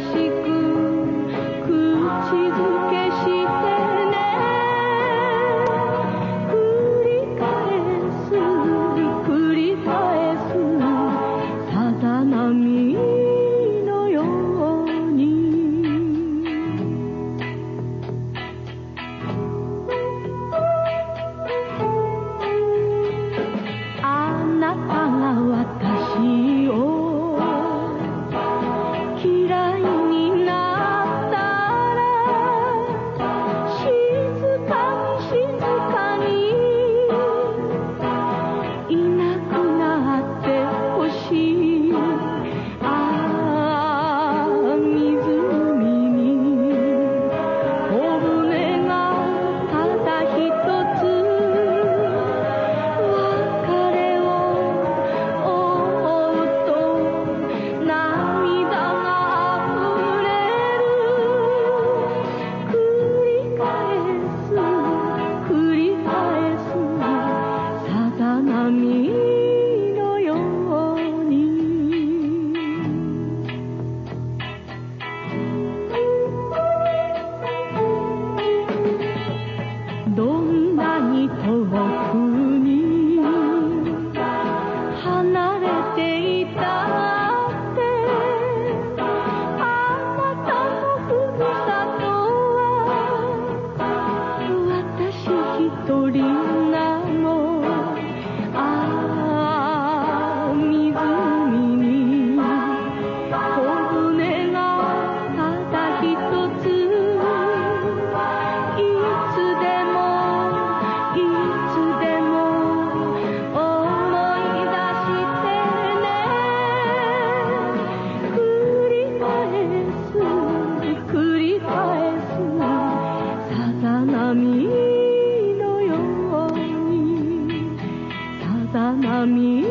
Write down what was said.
习惯 തൊടിയുന്ന আমি